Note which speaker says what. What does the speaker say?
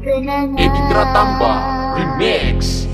Speaker 1: Indra Tambah Remix.